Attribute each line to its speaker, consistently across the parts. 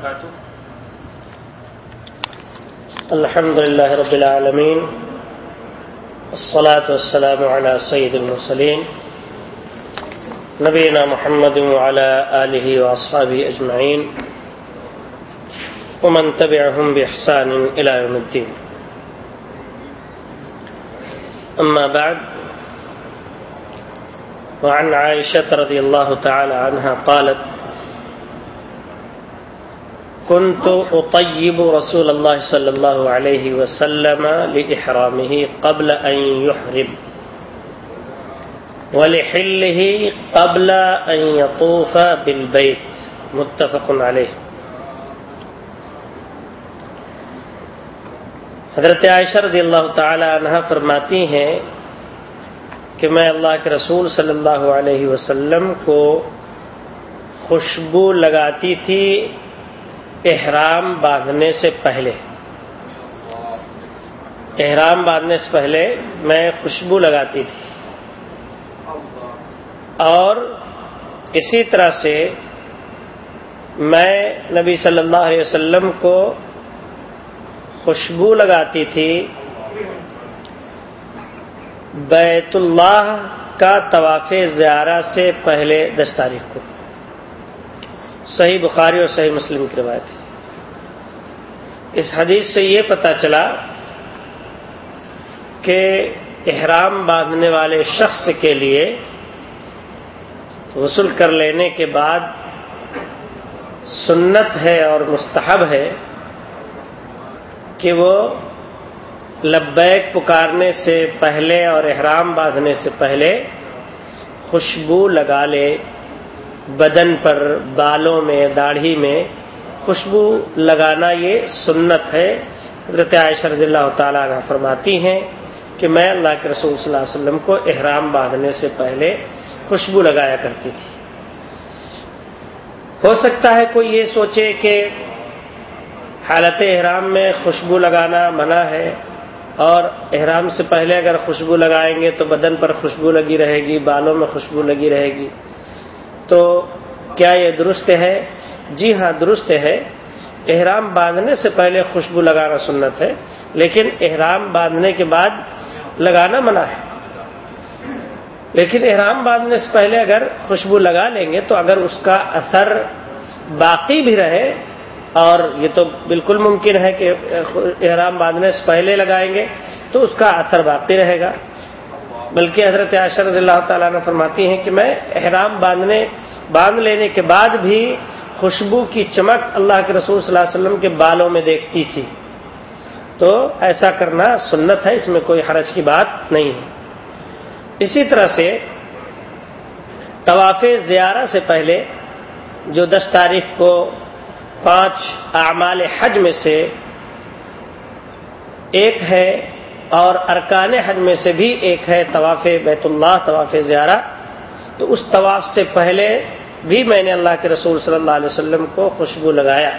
Speaker 1: وبركاته.
Speaker 2: الحمد لله رب العالمين الصلاة والسلام على سيد المرسلين، نبينا محمد وعلى آله وأصحابه أجمعين، ومن تبعهم بإحسان إلى يوم الدين. أما بعد، وعن عائشة رضي الله تعالى عنها قالت كنت أطيب رسول الله صلى الله عليه وسلم لإحرامه قبل أن يحرم ولحله قبل أن يطوف بالبيت. متفق عليه. حضرت عائشہ رضی اللہ تعالی عنہ فرماتی ہیں کہ میں اللہ کے رسول صلی اللہ علیہ وسلم کو خوشبو لگاتی تھی احرام باندھنے سے پہلے۔ احرام باندھنے سے پہلے میں خوشبو لگاتی تھی۔ اور اسی طرح سے میں نبی صلی اللہ علیہ وسلم کو خوشبو لگاتی تھی۔ بیت اللہ کا طواف زیارہ سے پہلے دس تاریخ کو۔ صحیح بخاری اور صحیح مسلم کی روایت ہے۔ اس حدیث سے یہ پتہ چلا کہ احرام باندھنے والے شخص کے لیے غسل کر لینے کے بعد سنت ہے اور مستحب ہے کہ وہ لبیک پکارنے سے پہلے اور احرام باندھنے سے پہلے خوشبو لگا لے۔ بدن پر بالوں میں، داڑھی میں خوشبو لگانا یہ سنت ہے۔ حضرت عائشہ رضی اللہ تعالیٰ عنہ فرماتی ہیں کہ میں اللہ کے رسول صلی اللہ علیہ وسلم کو احرام باندھنے سے پہلے خوشبو لگایا کرتی تھی۔ ہو سکتا ہے کوئی یہ سوچے کہ حالت احرام میں خوشبو لگانا منع ہے اور احرام سے پہلے اگر خوشبو لگائیں گے تو بدن پر خوشبو لگی رہے گی، بالوں میں خوشبو لگی رہے گی۔ تو کیا یہ درست ہے؟ جی ہاں درست ہے۔ احرام باندھنے سے پہلے خوشبو لگانا سنت ہے، لیکن احرام باندھنے کے بعد لگانا منع ہے۔ لیکن احرام باندھنے سے پہلے اگر خوشبو لگا لیں گے تو اگر اس کا اثر باقی بھی رہے، اور یہ تو بالکل ممکن ہے کہ احرام باندھنے سے پہلے لگائیں گے، تو اس کا اثر باقی رہے گا۔ بلکہ حضرت عاشر رضی اللہ تعالیٰ نے فرماتی ہیں کہ میں احرام باندھنے، باندھ لینے کے بعد بھی خوشبو کی چمک اللہ کے رسول صلی اللہ علیہ وسلم کے بالوں میں دیکھتی تھی۔ تو ایسا کرنا سنت ہے، اس میں کوئی حرج کی بات نہیں ہے۔ اسی طرح سے طواف زیارہ سے پہلے جو دس تاریخ کو پانچ اعمال حج میں سے ایک ہے اور ارکان حج میں سے بھی ایک ہے طواف بیت اللہ، طواف زیارہ۔ تو اس طواف سے پہلے بھی میں نے اللہ کے رسول صلی اللہ علیہ وسلم کو خوشبو لگایا۔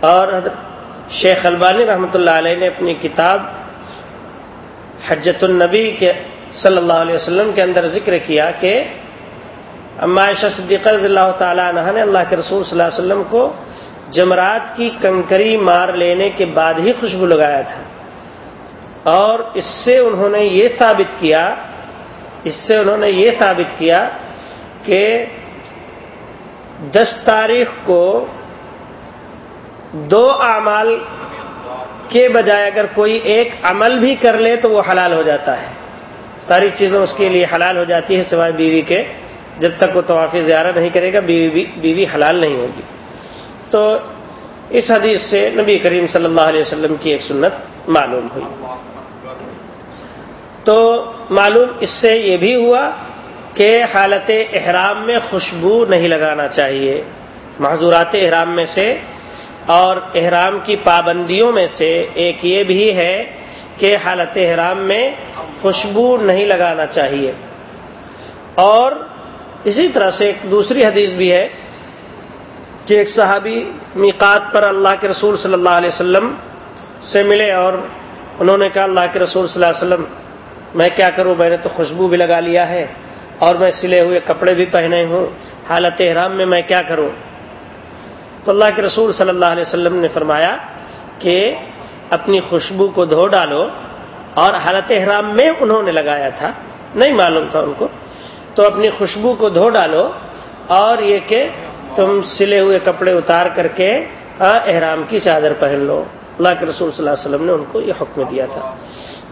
Speaker 2: اور شیخ البانی رحمۃ اللہ علیہ نے اپنی کتاب حجت النبی کے صلی اللہ علیہ وسلم کے اندر ذکر کیا کہ عائشہ صدیقہ رضی اللہ تعالیٰ عنہ نے اللہ کے رسول صلی اللہ علیہ وسلم کو جمرات کی کنکری مار لینے کے بعد ہی خوشبو لگایا تھا۔ اور اس سے انہوں نے یہ ثابت کیا، اس سے انہوں نے یہ ثابت کیا کہ دس تاریخ کو دو اعمال کے بجائے اگر کوئی ایک عمل بھی کر لے تو وہ حلال ہو جاتا ہے۔ ساری چیزیں اس کے لیے حلال ہو جاتی ہے سوائے بیوی کے۔ جب تک وہ طواف زیارہ نہیں کرے گا، بیوی بیوی حلال نہیں ہوگی۔ تو اس حدیث سے نبی کریم صلی اللہ علیہ وسلم کی ایک سنت معلوم ہوئی۔ تو معلوم اس سے یہ بھی ہوا کہ حالت احرام میں خوشبو نہیں لگانا چاہیے، معذورات احرام میں سے اور احرام کی پابندیوں میں سے ایک یہ بھی ہے کہ حالت احرام میں خوشبو نہیں لگانا چاہیے۔ اور اسی طرح سے ایک دوسری حدیث بھی ہے کہ ایک صحابی میقات پر اللہ کے رسول صلی اللہ علیہ وسلم سے ملے اور انہوں نے کہا اللہ کے رسول صلی اللہ علیہ وسلم میں کیا کروں؟ میں نے تو خوشبو بھی لگا لیا ہے اور میں سلے ہوئے کپڑے بھی پہنے ہوں۔ حالت احرام میں میں کیا کروں؟ تو اللہ کے رسول صلی اللہ علیہ وسلم نے فرمایا کہ اپنی خوشبو کو دھو ڈالو اور حالت احرام میں انہوں نے لگایا تھا، نہیں معلوم تھا ان کو۔ تو اپنی خوشبو کو دھو ڈالو اور یہ کہ تم سلے ہوئے کپڑے اتار کر کے احرام کی چادر پہن لو۔ اللہ کے رسول صلی اللہ علیہ وسلم نے ان کو یہ حکم دیا تھا۔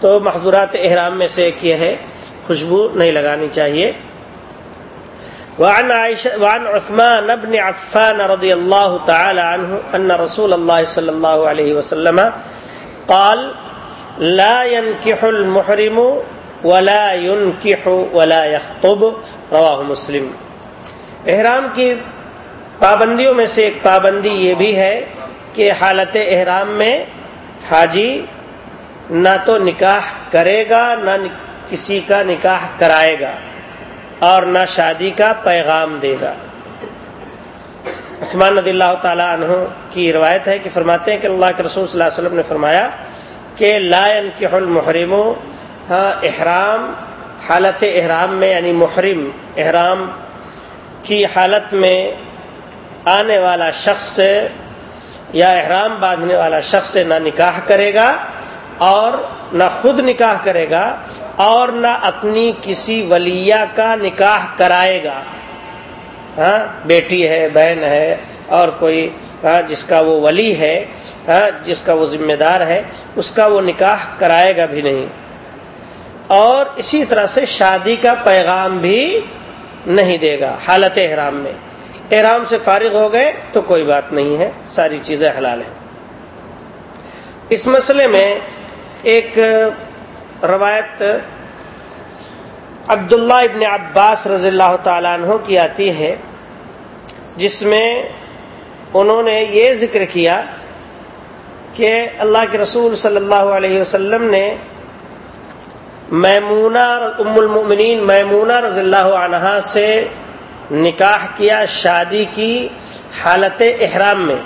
Speaker 2: تو محضورات احرام میں سے ایک یہ ہے خوشبو نہیں لگانی چاہیے۔ وعن, عائشة وعن عثمان بن عفان رضي الله تعالى عنه أن رسول الله صلى الله عليه وسلم قال لا ينكح المحرم ولا ينكح ولا يخطب رواه مسلم۔ احرام کی پابندیوں میں سے ایک پابندی یہ بھی ہے کہ حالت احرام میں حاجی نہ تو نکاح کرے گا، نہ کسی کا نکاح کرائے گا اور نہ شادی کا پیغام دے گا۔ عثمان رضی اللہ تعالی عنہ کی روایت ہے کہ فرماتے ہیں کہ اللہ کے رسول صلی اللہ علیہ وسلم نے فرمایا کہ لائن کے المحرم ہاں، احرام، حالت احرام میں یعنی محرم احرام کی حالت میں آنے والا شخص یا احرام باندھنے والا شخص سے نہ نکاح کرے گا۔ اور نہ خود نکاح کرے گا اور نہ اپنی کسی ولیہ کا نکاح کرائے گا۔ ہاں بیٹی ہے، بہن ہے، اور کوئی ہاں، جس کا وہ ولی ہے ہاں، جس کا وہ ذمہ دار ہے، اس کا وہ نکاح کرائے گا بھی نہیں۔ اور اسی طرح سے شادی کا پیغام بھی نہیں دے گا حالت احرام میں۔ احرام سے فارغ ہو گئے تو کوئی بات نہیں ہے، ساری چیزیں حلال ہیں۔ اس مسئلے میں ایک روایت عبداللہ ابن عباس رضی اللہ تعالیٰ عنہ کی آتی ہے، جس میں انہوں نے یہ ذکر کیا کہ اللہ کے رسول صلی اللہ علیہ وسلم نے میمونہ ام المؤمنین میمونہ رضی اللہ عنہ سے نکاح کیا، شادی کی حالت احرام میں۔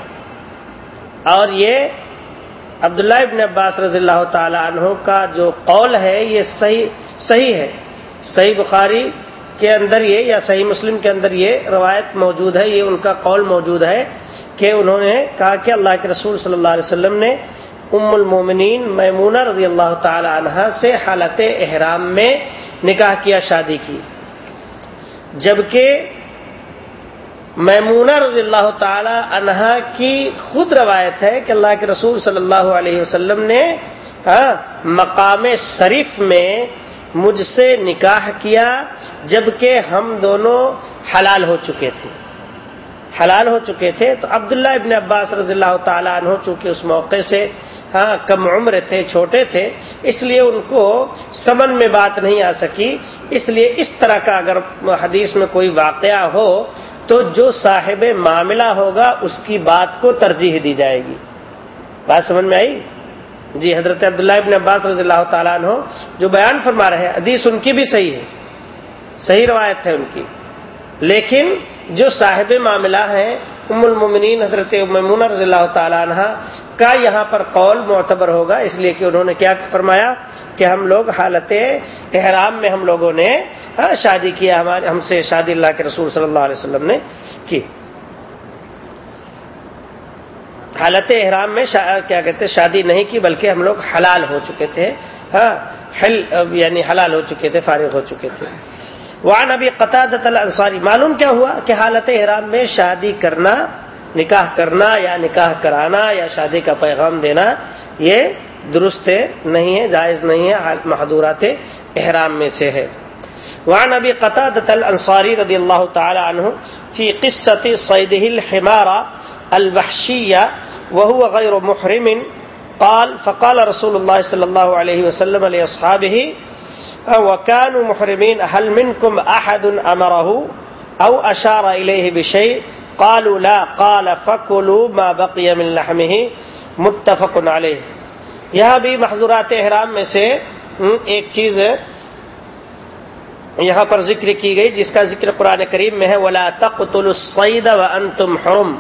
Speaker 2: اور یہ عبداللہ ابن عباس رضی اللہ تعالی عنہ کا جو قول ہے، یہ صحیح صحیح ہے۔ صحیح بخاری کے اندر یہ یا صحیح مسلم کے اندر یہ روایت موجود ہے، یہ ان کا قول موجود ہے کہ انہوں نے کہا کہ اللہ کے رسول صلی اللہ علیہ وسلم نے ام المومنین میمونہ رضی اللہ تعالی عنہ سے حالت احرام میں نکاح کیا، شادی کی۔ جبکہ میمونہ رضی اللہ تعالی عنہا کی خود روایت ہے کہ اللہ کے رسول صلی اللہ علیہ وسلم نے ہاں، مقام شریف میں مجھ سے نکاح کیا جبکہ ہم دونوں حلال ہو چکے تھے۔ حلال ہو چکے تھے۔ تو عبداللہ ابن عباس رضی اللہ تعالیٰ عنہ چونکہ اس موقع سے ہاں کم عمر تھے، چھوٹے تھے، اس لیے ان کو سمن میں بات نہیں آ سکی۔ اس لیے اس طرح کا اگر حدیث میں کوئی واقعہ ہو تو جو صاحب معاملہ ہوگا اس کی بات کو ترجیح دی جائے گی۔ بات سمجھ میں آئی؟ جی حضرت عبداللہ ابن عباس رضی اللہ تعالیٰ عنہ جو بیان فرما رہے ہیں، حدیث ان کی بھی صحیح ہے۔ صحیح روایت ہے ان کی۔ لیکن جو صاحب معاملہ ہیں، ام المومنین حضرت ممون رضی اللہ تعالیٰ عنہ کا یہاں پر قول معتبر ہوگا، اس لیے کہ انہوں نے کیا فرمایا کہ ہم لوگ حالت احرام میں ہم لوگوں نے ہاں، شادی کیا ہمارے ہم سے شادی اللہ کے رسول صلی اللہ علیہ وسلم نے کی۔ حالت احرام میں کیا کہتے شادی نہیں کی، بلکہ ہم لوگ حلال ہو چکے تھے۔ ہاں یعنی حلال ہو چکے تھے، فارغ ہو چکے تھے۔ وہاں ابھی قطع الانصاری، معلوم کیا ہوا کہ حالت احرام میں شادی کرنا، نکاح کرنا یا نکاح کرانا یا شادی کا پیغام دینا، یہ درست نہیں ہے، جائز نہیں ہے محدورات احرام میں سے ہے۔ وعن ابي قتادة الانصاري رضي الله تعالى عنه في قصة صيده الحمار الوحشية وهو غير محرم قال، فقال رسول الله صلى الله عليه وسلم لأصحابه وكانوا محرمين هل منكم أحد أمره أو أشار إليه بشيء قالوا، لا. قال فكلوا ما بقي من لحمه متفق عليه یہاں بھی محضورات احرام میں سے ایک چیز ہے یہاں پر ذکر کی گئی جس کا ذکر قرآن کریم میں ہے، ولا تخت السعید و ان تم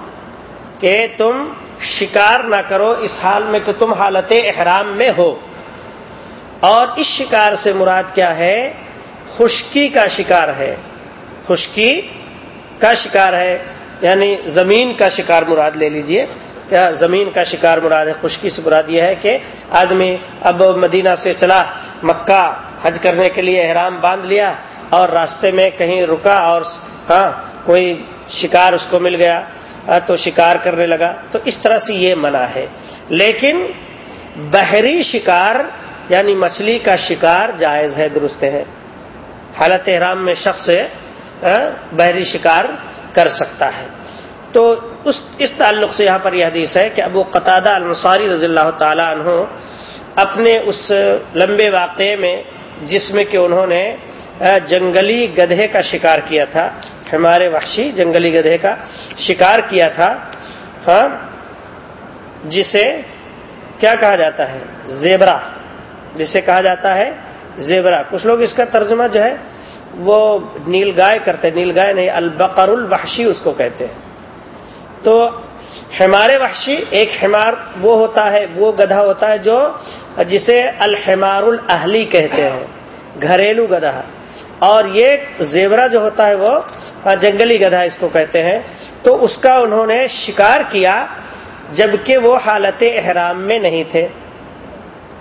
Speaker 2: کہ تم شکار نہ کرو اس حال میں کہ تم حالت احرام میں ہو۔ اور اس شکار سے مراد کیا ہے؟ خشکی کا شکار ہے۔ خشکی کا شکار ہے۔ یعنی زمین کا شکار مراد لے لیجیے۔ کیا زمین کا شکار مراد ہے؟ خشکی سے مراد یہ ہے کہ آدمی اب مدینہ سے چلا، مکہ حج کرنے کے لیے احرام باندھ لیا اور راستے میں کہیں رکا اور ہاں کوئی شکار اس کو مل گیا ہاں، تو شکار کرنے لگا۔ تو اس طرح سے یہ منع ہے۔ لیکن بحری شکار یعنی مچھلی کا شکار جائز ہے، درست ہے۔ حالت احرام میں شخص ہاں، بحری شکار کر سکتا ہے۔ تو اس اس تعلق سے یہاں پر یہ حدیث ہے کہ ابو قطادہ الصاری رضی اللہ تعالیٰ عنہ اپنے اس لمبے واقعے میں جس میں کہ انہوں نے جنگلی گدھے کا شکار کیا تھا، ہمارے وحشی جنگلی گدھے کا شکار کیا تھا ہاں جسے کیا کہا جاتا ہے؟ زیبرا۔ جسے کہا جاتا ہے زیبرا۔ کچھ لوگ اس کا ترجمہ جو ہے، وہ نیل گائے کرتے، نیل گائے نہیں، البقر الوحشی اس کو کہتے ہیں۔ تو ہمارے وحشی، ایک حمار وہ ہوتا ہے، وہ گدھا ہوتا ہے جو جسے الحمار الاہلی کہتے ہیں، گھریلو گدھا۔ اور یہ زیورا جو ہوتا ہے وہ ہاں، جنگلی گدھا اس کو کہتے ہیں۔ تو اس کا انہوں نے شکار کیا، جبکہ وہ حالت احرام میں نہیں تھے۔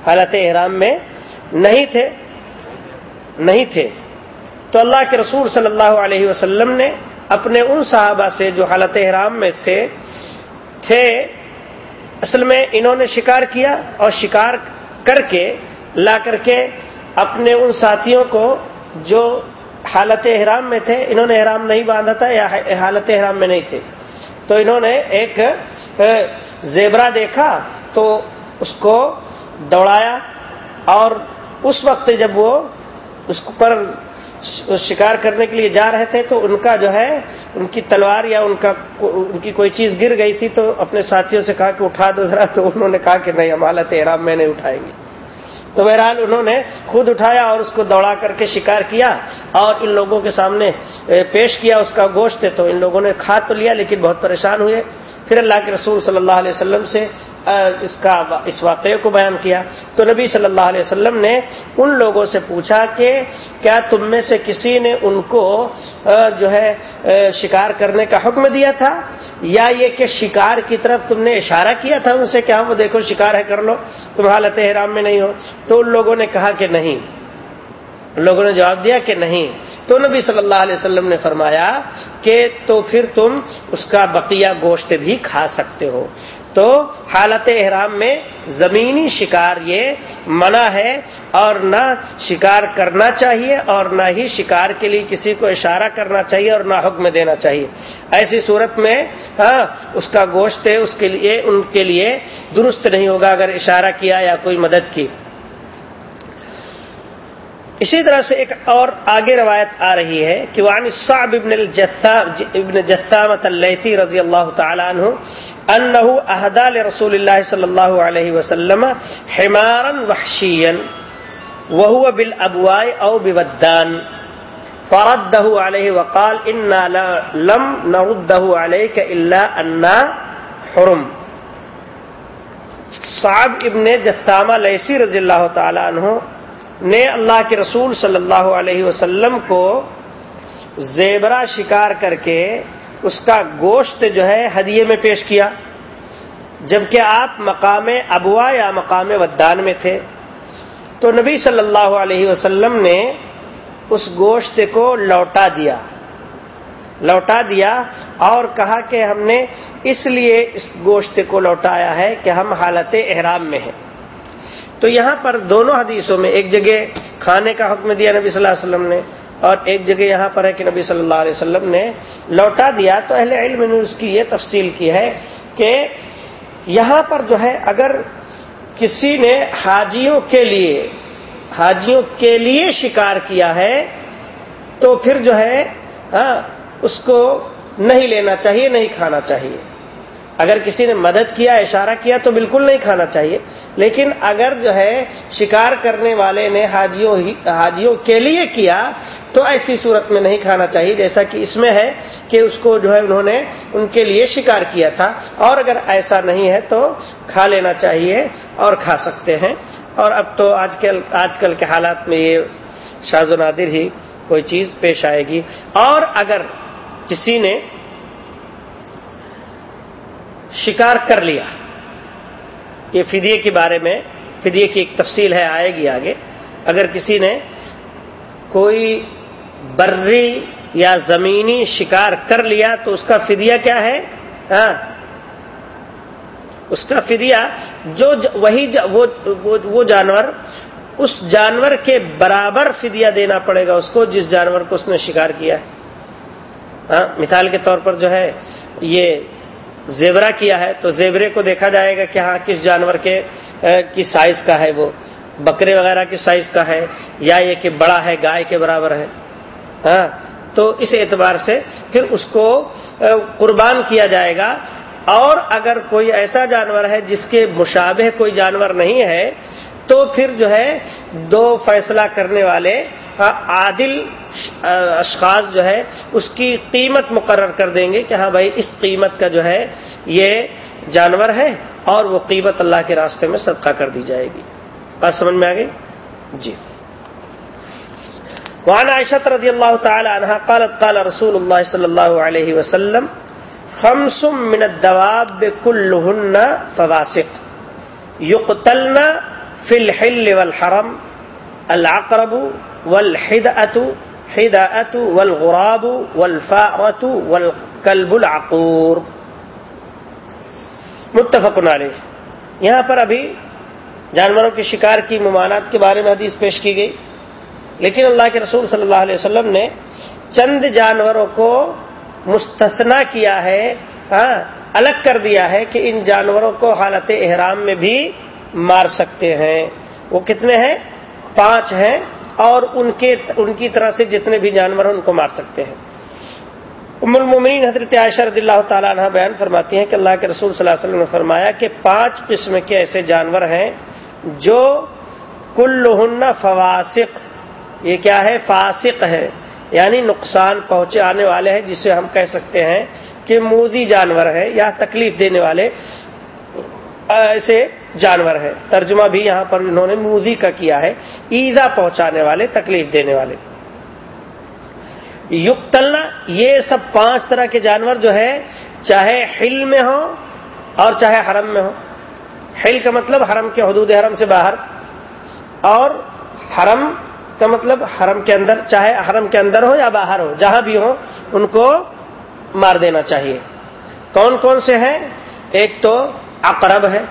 Speaker 2: حالت احرام میں نہیں تھے۔ نہیں تھے۔ تو اللہ کے رسول صلی اللہ علیہ وسلم نے اپنے ان صحابہ سے جو حالت احرام میں سے تھے، اصل میں انہوں نے شکار کیا اور شکار کر کے لا کر کے اپنے ان ساتھیوں کو جو حالت احرام میں تھے، انہوں نے احرام نہیں باندھا تھا یا حالت احرام میں نہیں تھے۔ تو انہوں نے ایک زیبرا دیکھا تو اس کو دوڑایا اور اس وقت جب وہ اس پر شکار کرنے کے لیے جا رہے تھے تو ان کا جو ہے، ان کی تلوار یا ان کا ان کی کوئی چیز گر گئی تھی تو اپنے ساتھیوں سے کہا کہ اٹھا دو ذرا، تو انہوں نے کہا کہ نہیں، ہم حالت احرام میں نہیں اٹھائیں گے۔ تو بہرحال انہوں نے خود اٹھایا اور اس کو دوڑا کر کے شکار کیا اور ان لوگوں کے سامنے پیش کیا، اس کا گوشت تو ان لوگوں نے کھا تو لیا، لیکن بہت پریشان ہوئے۔ پھر اللہ کے رسول صلی اللہ علیہ وسلم سے اس کا اس واقعے کو بیان کیا۔ تو نبی صلی اللہ علیہ وسلم نے ان لوگوں سے پوچھا کہ کیا تم میں سے کسی نے ان کو جو ہے شکار کرنے کا حکم دیا تھا؟ یا یہ کہ شکار کی طرف تم نے اشارہ کیا تھا ان سے کیا وہ دیکھو، شکار ہے، کر لو، تم حالت حرام میں نہیں ہو؟ تو ان لوگوں نے کہا کہ نہیں۔ لوگوں نے جواب دیا کہ نہیں۔ تو نبی صلی اللہ علیہ وسلم نے فرمایا کہ تو پھر تم اس کا بقیہ گوشت بھی کھا سکتے ہو۔ تو حالت احرام میں زمینی شکار یہ منع ہے اور نہ شکار کرنا چاہیے اور نہ ہی شکار کے لیے کسی کو اشارہ کرنا چاہیے اور نہ حکم دینا چاہیے۔ ایسی صورت میں ہاں اس کا گوشت اس کے لیے، ان کے لیے درست نہیں ہوگا اگر اشارہ کیا یا کوئی مدد کی۔ اسی طرح سے ایک اور آگے روایت آ رہی ہے کہ وعن صعب ابن ابن جثامت اللیثی رضی اللہ تعالی عنہ انه اهدى لرسول الله صلی اللہ علیہ وسلم حمارا وحشيا وهو بالابواء او بودان فرده عليه وقال انا لم نرده عليك الا انا حرم صعب ابن جثامہ لیسی رضی اللہ تعالی عنہ نے اللہ کے رسول صلی اللہ علیہ وسلم کو زیبرا شکار کر کے اس کا گوشت جو ہے ہدیے میں پیش کیا۔ جبکہ آپ مقام ابوا یا مقام ودان میں تھے۔ تو نبی صلی اللہ علیہ وسلم نے اس گوشت کو لوٹا دیا۔ لوٹا دیا اور کہا کہ ہم نے اس لیے اس گوشت کو لوٹایا ہے کہ ہم حالت احرام میں ہیں۔ تو یہاں پر دونوں حدیثوں میں ایک جگہ کھانے کا حکم دیا نبی صلی اللہ علیہ وسلم نے اور ایک جگہ یہاں پر ہے کہ نبی صلی اللہ علیہ وسلم نے لوٹا دیا تو اہل علم نے اس کی یہ تفصیل کی ہے کہ یہاں پر جو ہے اگر کسی نے حاجیوں کے لیے حاجیوں کے لیے شکار کیا ہے تو پھر جو ہے ہاں اس کو نہیں لینا چاہیے، نہیں کھانا چاہیے۔ اگر کسی نے مدد کیا، اشارہ کیا تو بالکل نہیں کھانا چاہیے۔ لیکن اگر جو ہے شکار کرنے والے نے حاجیوں حاجیوں کے لیے کیا تو ایسی صورت میں نہیں کھانا چاہیے، جیسا کہ اس میں ہے کہ اس کو جو ہے انہوں نے ان کے لیے شکار کیا تھا۔ اور اگر ایسا نہیں ہے تو کھا لینا چاہیے اور کھا سکتے ہیں۔ اور اب تو آج کل آج کل کے حالات میں یہ شاز و نادر ہی کوئی چیز پیش آئے گی۔ اور اگر کسی نے شکار کر لیا۔ یہ فدیے کے بارے میں، فدیے کی ایک تفصیل ہے، آئے گی آگے۔ اگر کسی نے کوئی بری یا زمینی شکار کر لیا، تو اس کا فدیہ کیا ہے؟ ہاں۔ اس کا فدیہ جو وہی وہ جانور، اس جانور کے برابر فدیہ دینا پڑے گا اس کو، جس جانور کو اس نے شکار کیا ہے۔ ہاں مثال کے طور پر جو ہے، یہ زیبرا کیا ہے تو زیبرے کو دیکھا جائے گا کہ ہاں کس جانور کے کی سائز کا ہے وہ، بکرے وغیرہ کی سائز کا ہے یا یہ کہ بڑا ہے، گائے کے برابر ہے۔ ہاں تو اس اعتبار سے پھر اس کو قربان کیا جائے گا۔ اور اگر کوئی ایسا جانور ہے جس کے مشابہ کوئی جانور نہیں ہے تو پھر جو ہے دو فیصلہ کرنے والے عادل اشخاص جو ہے، اس کی قیمت مقرر کر دیں گے کہ ہاں بھائی، اس قیمت کا جو ہے، یہ جانور ہے اور وہ قیمت اللہ کے راستے میں صدقہ کر دی جائے گی۔ بات سمجھ میں آ گئی؟ جی۔ وعن عائشة رضي الله تعالى عنها قالت، قال رسول الله صلى الله عليه وسلم، خمس من الدواب كلهن فواسق يقتلن في الحل والحرم، العقرب والحدأة حداءة والغراب والفارة والكلب العقور. متفق علیہ. یہاں پر ابھی جانوروں کے شکار کی ممانات کے بارے میں حدیث پیش کی گئی، لیکن اللہ کے رسول صلی اللہ علیہ وسلم نے چند جانوروں کو مستثنا کیا ہے ہاں الگ کر دیا ہے کہ ان جانوروں کو حالت احرام میں بھی مار سکتے ہیں۔ وہ کتنے ہیں؟ پانچ ہیں۔ اور ان کے ان کی طرح سے جتنے بھی جانور ہیں ان کو مار سکتے ہیں۔ ام المومنین حضرت عائشہ رضی اللہ تعالیٰ عنہ بیان فرماتی ہیں کہ اللہ کے رسول صلی اللہ علیہ وسلم نے فرمایا کہ پانچ قسم کے ایسے جانور ہیں جو کل فواسق، یہ کیا ہے؟ فاسق ہے یعنی نقصان پہنچے آنے والے ہیں، جسے ہم کہہ سکتے ہیں کہ موزی جانور ہے یا تکلیف دینے والے۔ ایسے جانور ہیں۔ ترجمہ بھی یہاں پر انہوں نے موزی کا کیا ہے۔ ایزا پہنچانے والے، تکلیف دینے والے۔ یقتلنا، یہ سب پانچ طرح کے جانور جو ہے چاہے ہل میں ہو اور چاہے حرم میں ہو ہل کا مطلب حرم کے حدود حرم سے باہر اور حرم کا مطلب حرم کے اندر، چاہے حرم کے اندر ہو یا باہر ہو جہاں بھی ہو ان کو مار دینا چاہیے۔ کون کون سے ہیں؟ ایک تو اقرب ہے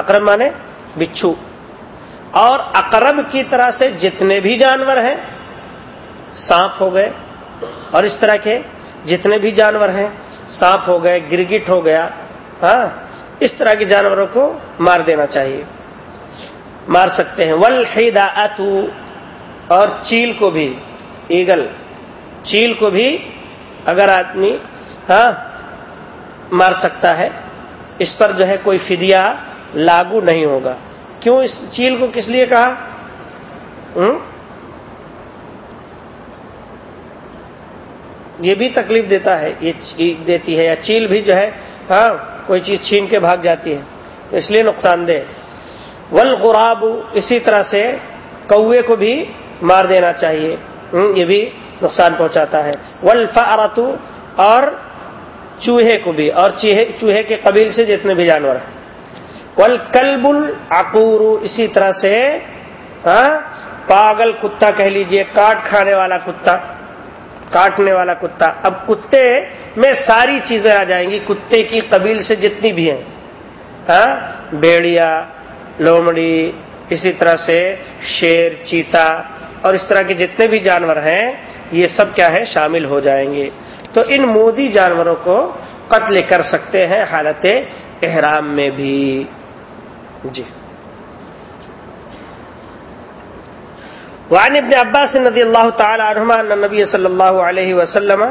Speaker 2: اقرب مانے بچھو۔ اور اقرب کی طرح سے جتنے بھی جانور ہیں، سانپ ہو گئے، اور اس طرح کے جتنے بھی جانور ہیں، سانپ ہو گئے، گرگٹ ہو گیا ہاں اس طرح کے جانوروں کو مار دینا چاہیے۔ مار سکتے ہیں۔ ول اور چیل کو بھی، ایگل، چیل کو بھی اگر آدمی ہاں مار سکتا ہے، اس پر جو ہے کوئی فدیہ لاگو نہیں ہوگا۔ کیوں اس چیل کو کس لیے کہا؟ یہ بھی تکلیف دیتا ہے، یہ دیتی ہے، یا چیل بھی جو ہے ہاں کوئی چیز چھین کے بھاگ جاتی ہے۔ تو اس لیے نقصان دہ۔ ول اسی طرح سے کوے کو بھی مار دینا چاہیے۔ یہ بھی نقصان پہنچاتا ہے۔ ولفا اور چوہے کو بھی، اور چوہے کے قبیل سے جتنے بھی جانور ہیں۔ کلب العقور، اسی طرح سے ہاں، پاگل کتا کہہ لیجیے، کاٹ کھانے والا کتا، کاٹنے والا کتا۔ اب کتے میں ساری چیزیں آ جائیں گی، کتے کی قبیل سے جتنی بھی ہیں۔ ہاں بیڑیا، لومڑی، اسی طرح سے شیر، چیتا، اور اس طرح کے جتنے بھی جانور ہیں، یہ سب کیا ہے شامل ہو جائیں گے۔ تو ان مودی جانوروں کو قتل کر سکتے ہیں حالت احرام میں بھی۔ جی۔ وعن ابن عباس رضی اللہ تعالی عنہما ان نبی صلی اللہ علیہ وسلم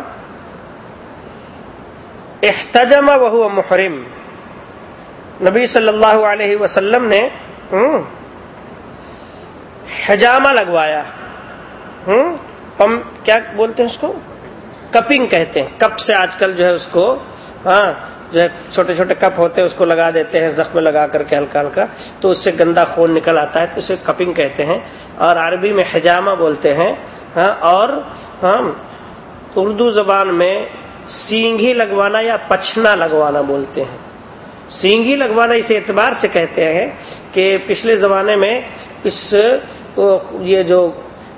Speaker 2: احتجم وهو محرم۔ نبی صلی اللہ علیہ وسلم نے حجامہ لگوایا۔ پم کیا بولتے ہیں اس کو؟ کپنگ کہتے ہیں۔ کپ سے آج کل جو ہے اس کو ہاں جو ہے چھوٹے چھوٹے کپ ہوتے ہیں، اس کو لگا دیتے ہیں، زخم لگا کر کے ہلکا ہلکا، تو اس سے گندا خون نکل آتا ہے، تو اسے کپنگ کہتے ہیں۔ اور عربی میں حجامہ بولتے ہیں۔ ہاں، اور ہاں، اردو زبان میں سینگھی لگوانا یا پچھنا لگوانا بولتے ہیں۔ سینگی لگوانا اس اعتبار سے کہتے ہیں کہ پچھلے زمانے میں اس یہ جو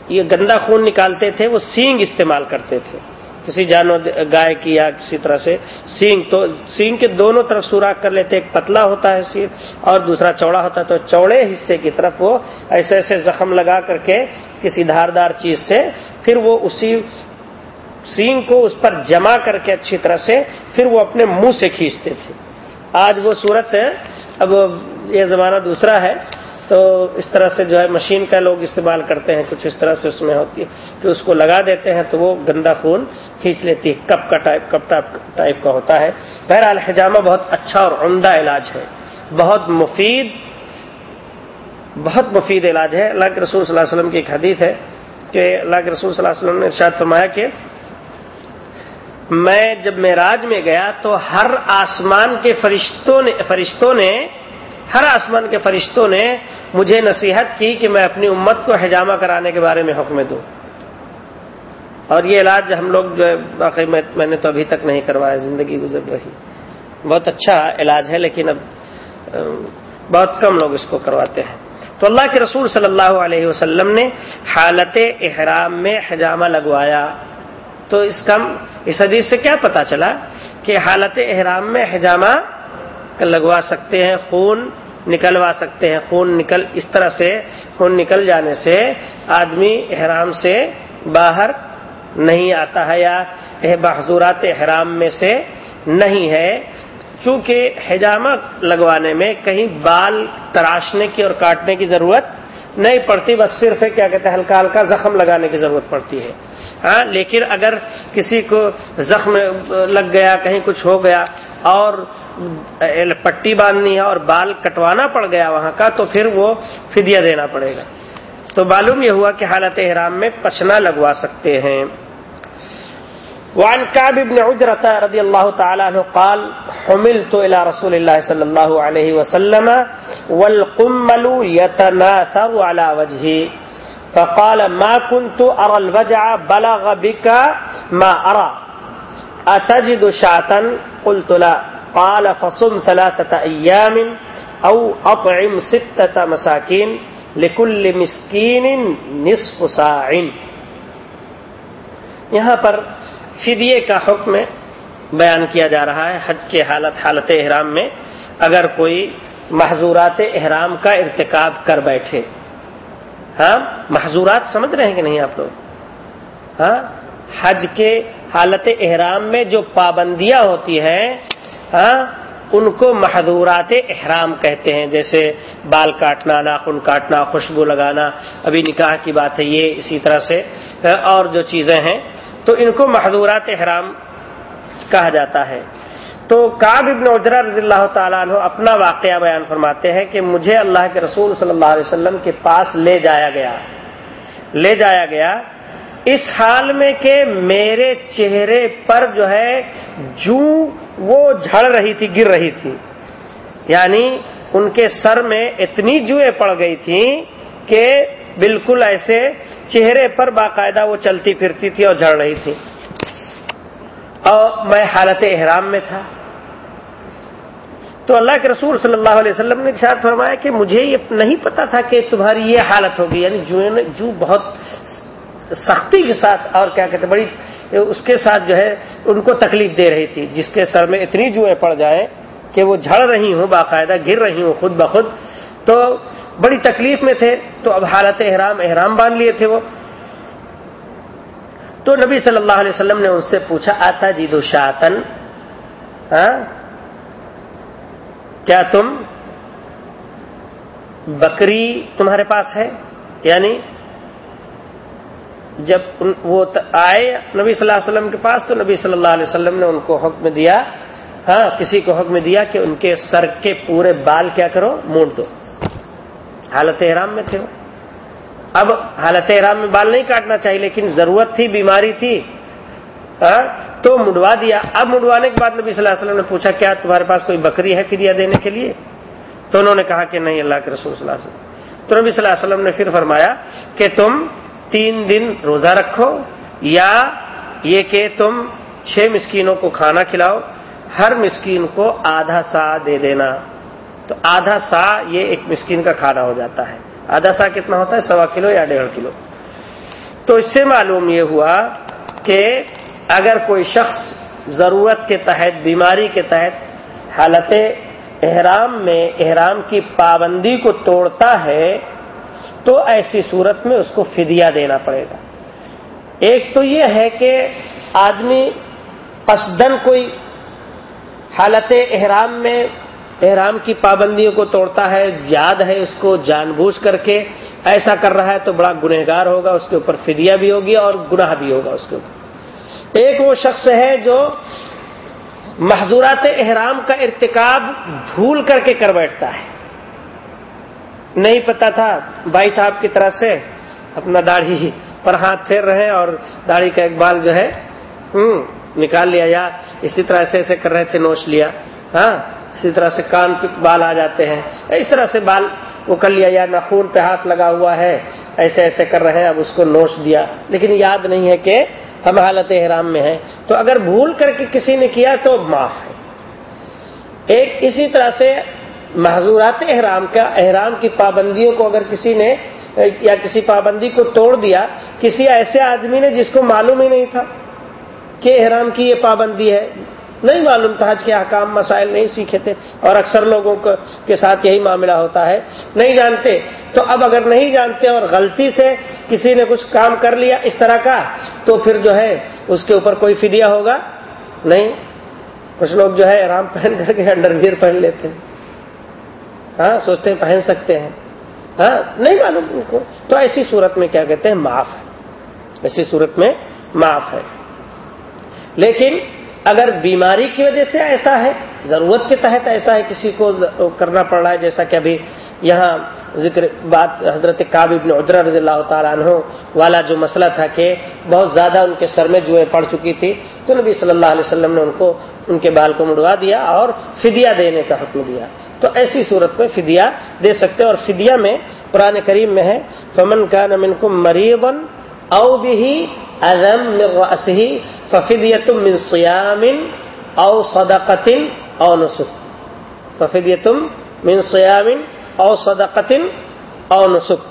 Speaker 2: یہ گندا خون نکالتے تھے، وہ سینگ استعمال کرتے تھے۔ کسی جانور، گائے کی یا کسی طرح سے سینگ، تو سینگ کے دونوں طرف سوراخ کر لیتے، ایک پتلا ہوتا ہے سیر اور دوسرا چوڑا ہوتا ہے، تو چوڑے حصے کی طرف وہ ایسے ایسے زخم لگا کر کے کسی دھاردار چیز سے پھر وہ اسی سینگ کو اس پر جمع کر کے اچھی طرح سے پھر وہ اپنے منہ سے کھینچتے تھے۔ آج وہ صورت ہے، اب یہ زمانہ دوسرا ہے۔ تو اس طرح سے جو ہے مشین کا لوگ استعمال کرتے ہیں، کچھ اس طرح سے اس میں ہوتی ہے کہ اس کو لگا دیتے ہیں تو وہ گندا خون کھینچ لیتی ہے، کپ کا ٹائپ، کپ ٹائپ کا ہوتا ہے۔ بہرحال حجامہ بہت اچھا اور عمدہ علاج ہے۔ بہت مفید بہت مفید علاج ہے۔ اللہ کے رسول صلی اللہ علیہ وسلم کی ایک حدیث ہے کہ اللہ کے رسول صلی اللہ علیہ وسلم نے ارشاد فرمایا کہ میں جب میں راج میں گیا تو ہر آسمان کے فرشتوں نے فرشتوں نے ہر آسمان کے فرشتوں نے مجھے نصیحت کی کہ میں اپنی امت کو حجامہ کرانے کے بارے میں حکم دوں۔ اور یہ علاج ہم لوگ جو ہے باقی میں نے تو ابھی تک نہیں کروایا، زندگی گزر رہی۔ بہت اچھا علاج ہے، لیکن اب بہت کم لوگ اس کو کرواتے ہیں۔ تو اللہ کے رسول صلی اللہ علیہ وسلم نے حالت احرام میں حجامہ لگوایا۔ تو اس کا اس حدیث سے کیا پتا چلا کہ حالت احرام میں حجامہ لگوا سکتے ہیں، خون نکلوا سکتے ہیں۔ خون نکل اس طرح سے، خون نکل جانے سے آدمی احرام سے باہر نہیں آتا ہے یا بحضورات احرام میں سے نہیں ہے۔ چونکہ حجامہ لگوانے میں کہیں بال تراشنے کی اور کاٹنے کی ضرورت نہیں پڑتی، بس صرف کیا کہتے ہیں، ہلکا ہلکا زخم لگانے کی ضرورت پڑتی ہے۔ ہاں لیکن اگر کسی کو زخم لگ گیا، کہیں کچھ ہو گیا اور پٹی باندھنی ہے اور بال کٹوانا پڑ گیا وہاں کا، تو پھر وہ فدیہ دینا پڑے گا۔ تو معلوم یہ ہوا کہ حالت احرام میں پچنا لگوا سکتے ہیں۔ وعن كعب بن عجرة رضي الله تعالى عنه قال، حملت إلى رسول الله صلى الله عليه وسلم والقمل يتناثر على وجهي فقال، ما كنت أرى الوجع، بلغ بك ما أرى أتجد شعتا قلت لا۔ قال فصم ثلاثة أيام أو أطعم ستة مساكين لكل مسكين نصف ساع. یہاں پر فدیے کا حکم بیان کیا جا رہا ہے، حج کے حالت حالت احرام میں، اگر کوئی محضورات احرام کا ارتکاب کر بیٹھے۔ ہاں محضورات سمجھ رہے ہیں کہ نہیں آپ لوگ؟ ہاں حج کے حالت احرام میں جو پابندیاں ہوتی ہیں ہاں؟ ان کو محدورات احرام کہتے ہیں، جیسے بال کاٹنا، ناخن کاٹنا، خوشبو لگانا، ابھی نکاح کی بات ہے، یہ اسی طرح سے اور جو چیزیں ہیں، تو ان کو محدورات احرام کہا جاتا ہے۔ تو کاب ابن اجرا رضی اللہ تعالیٰ عنہ اپنا واقعہ بیان فرماتے ہیں کہ مجھے اللہ کے رسول صلی اللہ علیہ وسلم کے پاس لے جایا گیا۔ لے جایا گیا اس حال میں کہ میرے چہرے پر جو ہے جو وہ جھڑ رہی تھی، گر رہی تھی۔ یعنی ان کے سر میں اتنی جوئیں پڑ گئی تھیں کہ بالکل ایسے چہرے پر باقاعدہ وہ چلتی پھرتی تھی اور جھڑ رہی تھی۔ اور میں حالت احرام میں تھا۔ تو اللہ کے رسول صلی اللہ علیہ وسلم نے ارشاد فرمایا کہ مجھے یہ نہیں پتا تھا کہ تمہاری یہ حالت ہوگی یعنی جو بہت سختی کے ساتھ اور کیا کہتے بڑی اس کے ساتھ جو ہے ان کو تکلیف دے رہی تھی، جس کے سر میں اتنی جوئیں پڑ جائیں کہ وہ جھڑ رہی ہوں، باقاعدہ گر رہی ہوں خود بخود۔ تو بڑی تکلیف میں تھے، تو اب حالت احرام احرام باندھ لیے تھے وہ۔ تو نبی صلی اللہ علیہ وسلم نے ان سے پوچھا، آتا جی دو شاطن ہاں؟ کیا تم بکری تمہارے پاس ہے؟ یعنی جب وہ آئے نبی صلی اللہ علیہ وسلم کے پاس تو نبی صلی اللہ علیہ وسلم نے ان کو حکم دیا ہاں کسی کو حکم دیا کہ ان کے سر کے پورے بال کیا کرو، مونڈ دو۔ حالت احرام میں تھے اب حالت احرام میں بال نہیں کاٹنا چاہیے، لیکن ضرورت تھی، بیماری تھی ہاں تو مڈوا دیا۔ اب مڈوانے کے بعد نبی صلی اللہ علیہ وسلم نے پوچھا، کیا تمہارے پاس کوئی بکری ہے فدیا دینے کے لیے؟ تو انہوں نے کہا کہ نہیں، اللہ کے رسول صلی اللہ علیہ وسلم۔ تو نبی صلی اللہ علیہ وسلم نے پھر فرمایا کہ تم تین دن روزہ رکھو یا یہ کہ تم چھ مسکینوں کو کھانا کھلاؤ، ہر مسکین کو آدھا سا دے دینا۔ تو آدھا سا یہ ایک مسکین کا کھانا ہو جاتا ہے۔ آدھا سا کتنا ہوتا ہے؟ سوا کلو یا ڈیڑھ کلو۔ تو اس سے معلوم یہ ہوا کہ اگر کوئی شخص ضرورت کے تحت، بیماری کے تحت حالت احرام میں، احرام کی پابندی کو توڑتا ہے تو ایسی صورت میں اس کو فدیہ دینا پڑے گا۔ ایک تو یہ ہے کہ آدمی قصدن کوئی حالت احرام میں احرام کی پابندیوں کو توڑتا ہے، یاد ہے اس کو، جان بوجھ کر کے ایسا کر رہا ہے تو بڑا گنہگار ہوگا، اس کے اوپر فدیہ بھی ہوگی اور گناہ بھی ہوگا اس کے اوپر۔ ایک وہ شخص ہے جو محضورات احرام کا ارتکاب بھول کر کے کر بیٹھتا ہے۔ نہیں پتا تھا بھائی صاحب کی طرف سے۔ اپنا داڑھی پر ہاتھ پھیر رہے ہیں اور داڑھی کا اقبال جو ہے، ہوں، نکال لیا یا اسی طرح سے ایسے کر رہے تھے نوش لیا۔ ہاں اسی طرح سے کان پہ بال آ جاتے ہیں۔ اس طرح سے بال وہ کر لیا یا نخون پہ ہاتھ لگا ہوا ہے۔ ایسے ایسے کر رہے ہیں، اب اس کو نوش دیا۔ لیکن یاد نہیں ہے کہ ہم حالت احرام میں ہیں۔ تو اگر بھول کر کے کسی نے کیا تو معاف ہے۔ ایک اسی طرح سے محضورات احرام کا، احرام کی پابندیوں کو اگر کسی نے، یا کسی پابندی کو توڑ دیا، کسی ایسے آدمی نے جس کو معلوم ہی نہیں تھا کہ احرام کی یہ پابندی ہے۔ نہیں معلوم تھا آج کے احکام، مسائل نہیں سیکھے تھے، اور اکثر لوگوں کے ساتھ یہی معاملہ ہوتا ہے۔ نہیں جانتے، تو اب اگر نہیں جانتے اور غلطی سے کسی نے کچھ کام کر لیا اس طرح کا، تو پھر جو ہے، اس کے اوپر کوئی فدیہ ہوگا؟ نہیں۔ کچھ لوگ جو ہے آرام پہن کر کے انڈر ویئر پہن لیتے ہیں۔ ہاں سوچتے ہیں پہن سکتے ہیں۔ ہاں نہیں معلوم ان کو۔ تو ایسی صورت میں کیا کہتے ہیں؟ معاف ہے۔ ایسی صورت میں معاف ہے۔ لیکن اگر بیماری کی وجہ سے ایسا ہے، ضرورت کے تحت ایسا ہے، کسی کو کرنا پڑ رہا ہے، جیسا کہ ابھی یہاں ذکر بات حضرت کاب ابن عدر رضی اللہ تعالیٰ عنہ والا جو مسئلہ تھا کہ بہت زیادہ ان کے سر میں جوئیں پڑ چکی تھی، تو نبی صلی اللہ علیہ وسلم نے ان کو ان کے بال کو مڑوا دیا اور فدیہ دینے کا حکم دیا۔ تو ایسی صورت میں فدیہ دے سکتے اور فدیہ میں قرآن کریم میں ہے، فمن کا نمن کو مریبن او بھی ادم رأسه من صيام او صدقة او نسك۔ ففدية من صيام او صدقة او نسك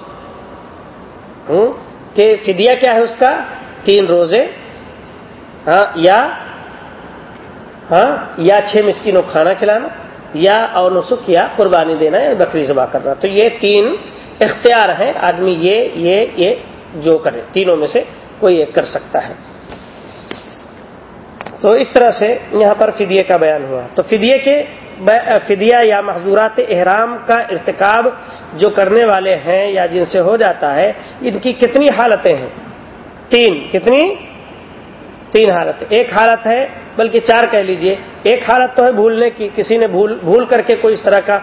Speaker 2: کہ فدیہ کیا ہے اس کا؟ تین روزے ہاں یا ہاں یا چھ مسکینوں کھانا کھلانا، یا اور نسک، یا قربانی دینا، یا بکری ذبح کرنا۔ تو یہ تین اختیار ہیں، آدمی یہ یہ یہ جو کرے۔ تینوں میں سے کوئی ایک کر سکتا ہے۔ تو اس طرح سے یہاں پر فدیے کا بیان ہوا۔ تو فدیے کے فدیہ یا محضورات احرام کا ارتکاب جو کرنے والے ہیں یا جن سے ہو جاتا ہے، ان کی کتنی حالتیں ہیں؟ تین، کتنی؟ تین حالت۔ ایک حالت ہے، بلکہ چار کہہ لیجیے۔ ایک حالت تو ہے بھولنے کی، کسی نے بھول بھول کر کے کوئی اس طرح کا،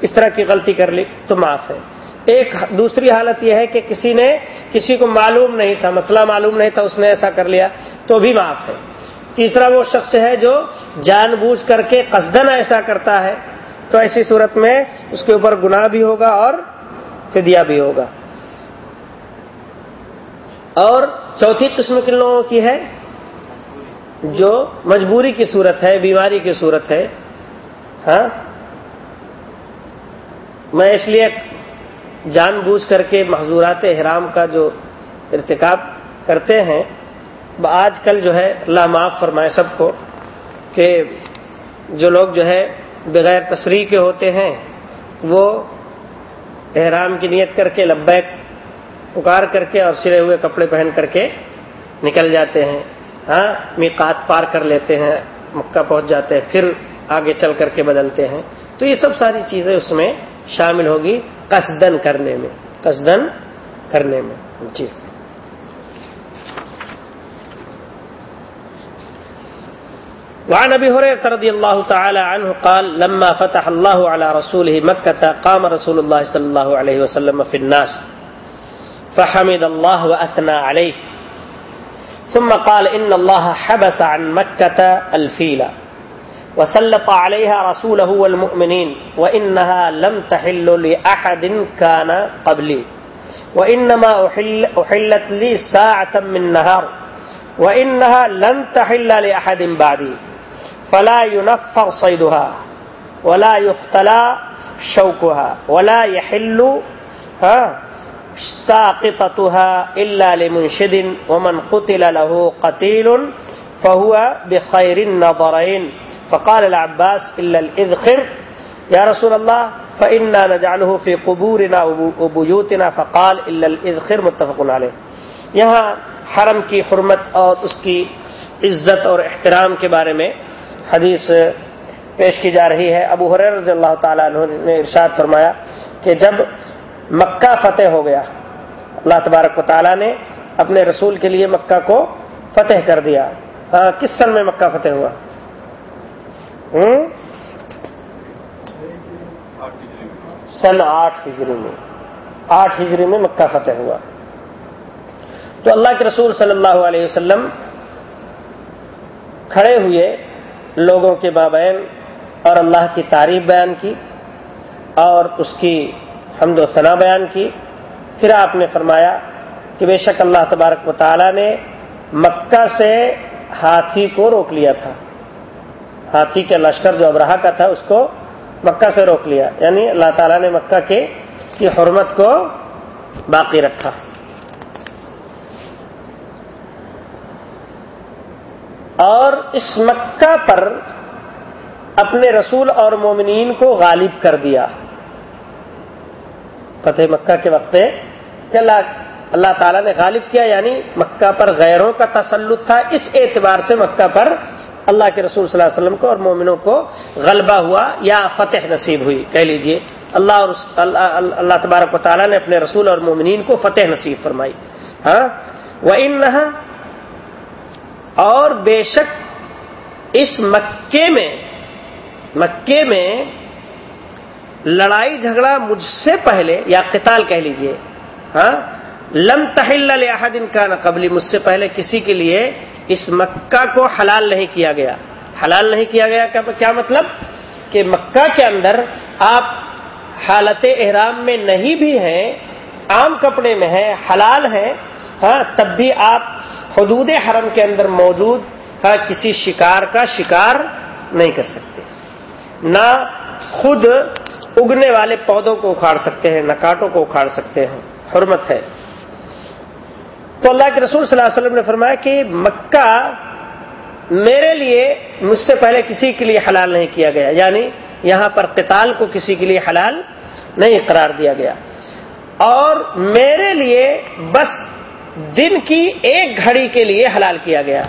Speaker 2: اس طرح کی غلطی کر لی، تو معاف ہے۔ ایک دوسری حالت یہ ہے کہ کسی نے، کسی کو معلوم نہیں تھا، مسئلہ معلوم نہیں تھا، اس نے ایسا کر لیا، تو بھی معاف ہے۔ تیسرا وہ شخص ہے جو جان بوجھ کر کے قصدن ایسا کرتا ہے، تو ایسی صورت میں اس کے اوپر گناہ بھی ہوگا اور فدیہ بھی ہوگا۔ اور چوتھی قسم کے لوگوں کی ہے؟ جو مجبوری کی صورت ہے، بیماری کی صورت ہے۔ ہاں؟ میں اس لیے جان بوجھ کر کے محضورات احرام کا جو ارتکاب کرتے ہیں آج کل جو ہے، اللہ معاف فرمائے سب کو کہ جو لوگ جو ہے بغیر تصریح کے ہوتے ہیں، وہ احرام کی نیت کر کے، لبیک پکار کر کے اور سرے ہوئے کپڑے پہن کر کے نکل جاتے ہیں۔ ہاں میقات پار کر لیتے ہیں، مکہ پہنچ جاتے ہیں، پھر آگے چل کر کے بدلتے ہیں۔ تو یہ سب ساری چیزیں اس میں شامل ہوگی قصدن کرنے میں قصدن کرنے میں۔ جی۔ وعن ابي هريره رضي الله تعالى عنه قال، لما فتح الله على رسوله مكه قام رسول الله صلى الله عليه وسلم في الناس، فحمد الله واثنى عليه. ثم قال ان الله حبس عن مكه الفيل، وسلط عليها رسوله والمؤمنين، وإنها لم تحل لأحد كان قبلي، وإنما أحل أحلت لي ساعة من نهار، وإنها لن تحل لأحد بعدي. فلا ينفر صيدها، ولا يختلى شوكها، ولا يحل، ها، ساقطتها إلا لمنشد، ومن قتل له قتيل فهو بخير النظرين. فقال العباس، إلا الإذخر، يا رسول الله، فإنا نجعله في قبورنا وبيوتنا. فقال، إلا الإذخر، متفق عليه. یہاں حرم کی حرمت اور اس کی عزت اور احترام کے بارے میں حدیث پیش کی جا رہی ہے۔ ابو حریر رضی اللہ تعالیٰ عنہ نے ارشاد فرمایا کہ جب مکہ فتح ہو گیا، اللہ تبارک و تعالیٰ نے اپنے رسول کے لیے مکہ کو فتح کر دیا۔ ہاں کس سن میں مکہ فتح ہوا؟ سن آٹھ ہجری میں۔ آٹھ ہجری میں مکہ فتح ہوا۔ تو اللہ کے رسول صلی اللہ علیہ وسلم کھڑے ہوئے لوگوں کے بابین اور اللہ کی تعریف بیان کی اور اس کی حمد و ثنا بیان کی۔ پھر آپ نے فرمایا کہ بے شک اللہ تبارک و تعالی نے مکہ سے ہاتھی کو روک لیا تھا۔ ہاتھی کے لشکر جو ابراہ کا تھا اس کو مکہ سے روک لیا۔ یعنی اللہ تعالیٰ نے مکہ کے کی حرمت کو باقی رکھا۔ اور اس مکہ پر اپنے رسول اور مومنین کو غالب کر دیا۔ فتح مکہ کے وقت کہ اللہ اللہ تعالیٰ نے غالب کیا یعنی مکہ پر غیروں کا تسلط تھا۔ اس اعتبار سے مکہ پر اللہ کے رسول صلی اللہ علیہ وسلم کو اور مومنوں کو غلبہ ہوا یا فتح نصیب ہوئی۔ کہہ لیجیے، اللہ اور اللہ اللہ تبارک و تعالیٰ نے اپنے رسول اور مومنین کو فتح نصیب فرمائی۔ ہاں؟ وہ ان اور بے شک اس مکے میں مکے میں لڑائی جھگڑا مجھ سے پہلے یا قتال کہہ لیجیے ہاں لم تحل احد کا قبلی، مجھ سے پہلے کسی کے لیے اس مکہ کو حلال نہیں کیا گیا۔ حلال نہیں کیا گیا کیا مطلب؟ کہ مکہ کے اندر آپ حالت احرام میں نہیں بھی ہیں، عام کپڑے میں ہیں، حلال ہیں ہاں تب بھی آپ حدود حرم کے اندر موجود کسی شکار کا شکار نہیں کر سکتے۔ نہ خود اگنے والے پودوں کو اکھاڑ سکتے ہیں، نہ کاٹوں کو اکھاڑ سکتے ہیں۔ حرمت ہے۔ تو اللہ کے رسول صلی اللہ علیہ وسلم نے فرمایا کہ مکہ میرے لیے مجھ سے پہلے کسی کے لیے حلال نہیں کیا گیا یعنی یہاں پر قتال کو کسی کے لیے حلال نہیں قرار دیا گیا۔ اور میرے لیے بس دن کی ایک گھڑی کے لیے حلال کیا گیا۔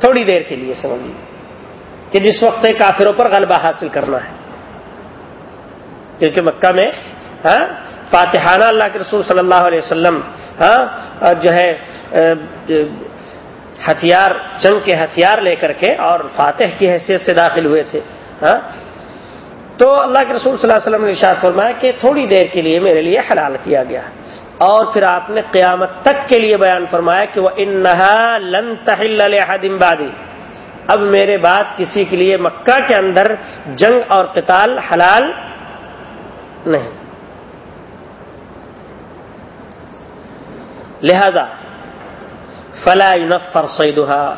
Speaker 2: تھوڑی دیر کے لیے سمجھ لیجیے کہ جس وقت کافروں پر غلبہ حاصل کرنا ہے۔ کیونکہ مکہ میں ہاں فاتحانہ اللہ کے رسول صلی اللہ علیہ وسلم ہاں جو ہے ہتھیار، جنگ کے ہتھیار لے کر کے اور فاتح کی حیثیت سے داخل ہوئے تھے ہاں۔ تو اللہ کے رسول صلی اللہ علیہ وسلم نے ارشاد فرمایا کہ تھوڑی دیر کے لیے میرے لیے حلال کیا گیا۔ اور پھر آپ نے قیامت تک کے لیے بیان فرمایا کہ وہ انہا لن تحل بادی اب میرے بعد کسی کے لیے مکہ کے اندر جنگ اور قتال حلال نہیں۔ لہذا فلا ينفر صیدها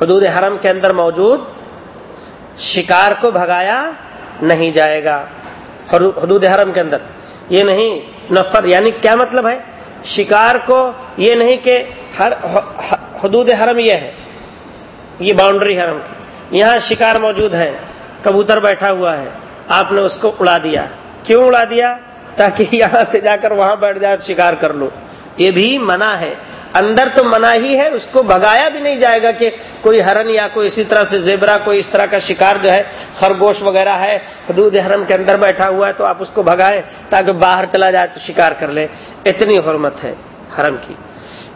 Speaker 2: حدود حرم کے اندر موجود شکار کو بھگایا نہیں جائے گا۔ حدود حرم کے اندر۔ یہ نہیں نفر یعنی کیا مطلب ہے؟ شکار کو یہ نہیں کہ ہر حدود حرم یہ ہے، یہ باؤنڈری حرم کی۔ یہاں شکار موجود ہے کبوتر بیٹھا ہوا ہے، آپ نے اس کو اڑا دیا۔ کیوں اڑا دیا؟ تاکہ یہاں سے جا کر وہاں بیٹھ جائے، شکار کر لو۔ یہ بھی منع ہے۔ اندر تو منع ہی ہے، اس کو بگایا بھی نہیں جائے گا کہ کوئی ہرن یا کوئی اسی طرح سے زیبرا، کوئی اس طرح کا شکار جو ہے، خرگوش وغیرہ ہے، حدود حرم کے اندر بیٹھا ہوا ہے، تو آپ اس کو بگائے تاکہ باہر چلا جائے تو شکار کر لے۔ اتنی حرمت ہے حرم کی۔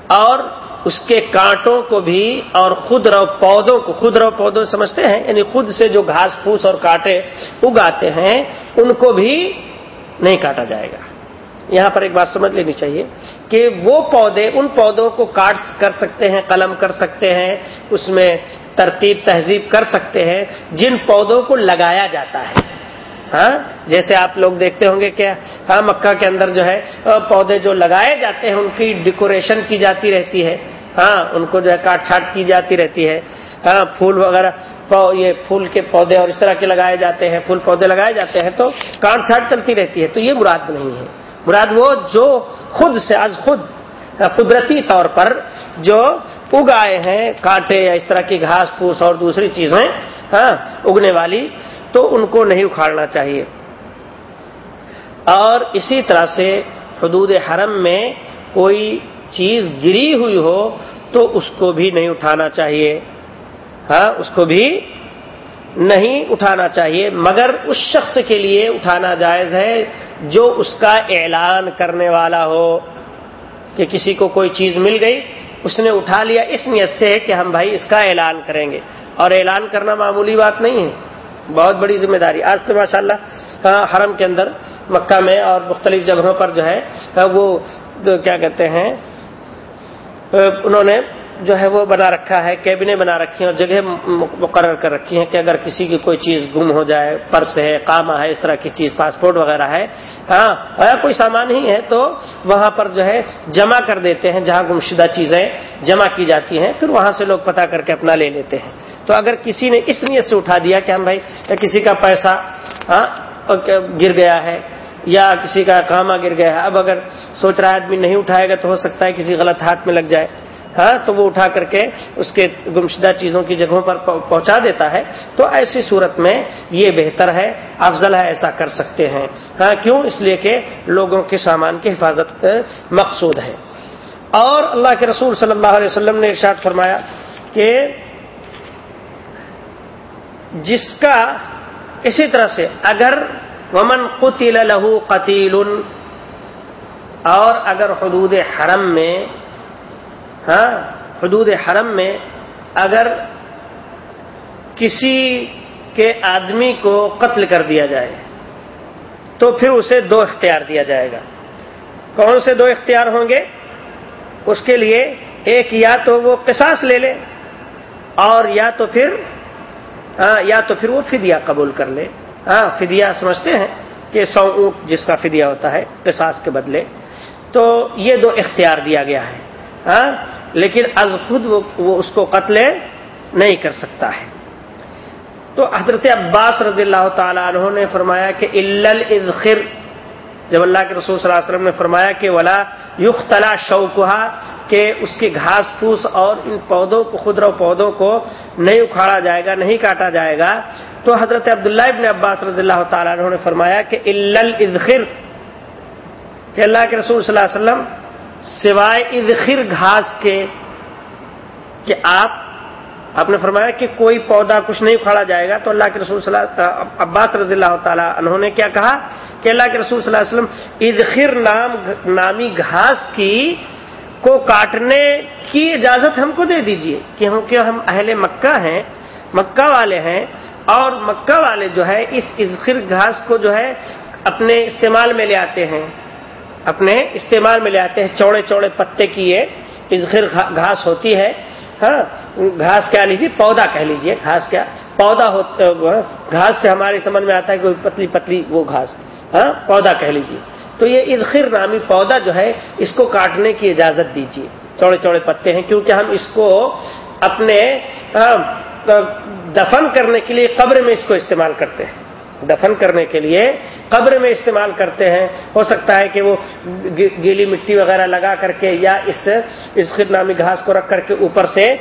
Speaker 2: اور اس کے کانٹوں کو بھی اور خود رو پودوں کو، خود رو پودوں سمجھتے ہیں؟ یعنی خود سے جو گھاس پھوس اور کانٹے اگاتے ہیں، ان کو بھی نہیں کاٹا جائے گا۔ یہاں پر ایک بات سمجھ لینی چاہیے کہ وہ پودے ان پودوں کو کاٹ کر سکتے ہیں، قلم کر سکتے ہیں، اس میں ترتیب، تہذیب کر سکتے ہیں، جن پودوں کو لگایا جاتا ہے۔ ہاں؟ جیسے آپ لوگ دیکھتے ہوں گے کہ ہاں مکہ کے اندر جو ہے، پودے جو لگائے جاتے ہیں، ان کی ڈیکوریشن کی جاتی رہتی ہے۔ ہاں ان کو جو ہے کاٹ چھاٹ کی جاتی رہتی ہے۔ ہاں پھول وغیرہ یہ پھول کے پودے اور اس طرح کے لگائے جاتے ہیں، پھول پودے لگائے جاتے ہیں تو کانٹ چھاٹ چلتی رہتی ہے۔ تو یہ مراد نہیں ہے۔ مراد وہ جو خود سے از خود قدرتی طور پر جو اگائے ہیں کانٹے یا اس طرح کی گھاس پھوس اور دوسری چیزیں ہاں اگنے والی، تو ان کو نہیں اکھاڑنا چاہیے۔ اور اسی طرح سے حدود حرم میں کوئی چیز گری ہوئی ہو، تو اس کو بھی نہیں اٹھانا چاہیے۔ ہاں اس کو بھی نہیں اٹھانا چاہیے، مگر اس شخص کے لیے اٹھانا جائز ہے جو اس کا اعلان کرنے والا ہو کہ کسی کو کوئی چیز مل گئی۔ اس نے اٹھا لیا اس نیت سے کہ ہم بھائی اس کا اعلان کریں گے۔ اور اعلان کرنا معمولی بات نہیں ہے۔ بہت بڑی ذمہ داری۔ آج تو ماشاء اللہ ہاں، حرم کے اندر، مکہ میں اور مختلف جگہوں پر جو ہے، وہ، کیا کہتے ہیں، انہوں نے جو ہے وہ بنا رکھا ہے کیبنے بنا رکھی ہیں اور جگہ مقرر کر رکھی ہیں کہ اگر کسی کی کوئی چیز گم ہو جائے، پرس ہے کاما ہے، اس طرح کی چیز، پاسپورٹ وغیرہ ہے ہاں اگر کوئی سامان ہی ہے تو وہاں پر جو ہے جمع کر دیتے ہیں جہاں گمشدہ چیزیں جمع کی جاتی ہیں، پھر وہاں سے لوگ پتا کر کے اپنا لے لیتے ہیں۔ تو اگر کسی نے اس نیت سے اٹھا دیا کہ ہم بھائی کسی کا پیسہ ہاں گر گیا ہے یا کسی کا کاما گر گیا ہے، اب اگر سوچ رہا ہے آدمی نہیں اٹھائے گا تو ہو سکتا ہے کسی غلط ہاتھ میں لگ جائے۔ ہاں تو وہ اٹھا کر کے اس کے گمشدہ چیزوں کی جگہوں پر پہنچا دیتا ہے۔ تو ایسی صورت میں یہ بہتر ہے، افضل ہے ایسا کر سکتے ہیں۔ ہاں کیوں؟ اس لیے کہ لوگوں کے سامان کی حفاظت مقصود ہے۔ اور اللہ کے رسول صلی اللہ علیہ وسلم نے ارشاد فرمایا کہ جس کا اسی طرح سے اگر ومن قتل لہو قتیل اور اگر حدود حرم میں ہاں حدود حرم میں اگر کسی کے آدمی کو قتل کر دیا جائے، تو پھر اسے دو اختیار دیا جائے گا۔ کون سے دو اختیار ہوں گے؟ اس کے لیے ایک یا تو وہ قصاص لے لے، اور یا تو پھر ہاں یا تو پھر وہ فدیہ قبول کر لے۔ ہاں فدیہ سمجھتے ہیں کہ سو اونٹ جس کا فدیہ ہوتا ہے قصاص کے بدلے۔ تو یہ دو اختیار دیا گیا ہے۔ ہاں لیکن از خود وہ اس کو قتل نہیں کر سکتا ہے۔ تو حضرت عباس رضی اللہ تعالی عنہ نے فرمایا کہ اذخر جب اللہ کے رسول صلی اللہ علیہ وسلم نے فرمایا کہ ولا یخ تلا شوقہ کہ اس کی گھاس پھوس اور ان پودوں کو خدرو پودوں کو نہیں اکھاڑا جائے گا، نہیں کاٹا جائے گا۔ تو حضرت عبداللہ ابن عباس رضی اللہ تعالیٰ عنہ نے فرمایا کہ اذخر کہ اللہ کے رسول صلی اللہ علیہ وسلم سوائے اذخر گھاس کے کہ آپ آپ نے فرمایا کہ کوئی پودا کچھ نہیں اکھاڑا جائے گا، تو اللہ کے رسول صلی اللہ عباس رضی اللہ تعالیٰ انہوں نے کیا کہا کہ اللہ کے رسول صلی اللہ علیہ وسلم اذخر نام، نامی گھاس کی کو کاٹنے کی اجازت ہم کو دے دیجیے کہ ہم اہل مکہ ہیں، مکہ والے ہیں، اور مکہ والے جو ہے، اس اذخر گھاس کو جو ہے، اپنے استعمال میں لے آتے ہیں۔ اپنے استعمال میں لے آتے ہیں، چوڑے چوڑے پتے کی یہ اذخر گھاس ہوتی ہے ہاں گھاس کیا لیجیے؟ پودا کہہ لیجیے، گھاس کیا؟ پودا ہاں، گھاس سے ہماری سمجھ میں آتا ہے کوئی پتلی پتلی وہ گھاس ہاں پودا کہہ لیجیے۔ تو یہ اذخر نامی پودا جو ہے، اس کو کاٹنے کی اجازت دیجیے۔ چوڑے چوڑے پتے ہیں، کیونکہ ہم اس کو اپنے ہاں، دفن کرنے کے لیے قبر میں اس کو استعمال کرتے ہیں۔ دفن کرنے کے لیے قبر میں استعمال کرتے ہیں۔ ہو سکتا ہے کہ وہ گیلی مٹی وغیرہ لگا کر کے یا اس اس نامی گھاس کو رکھ کر کے اوپر سے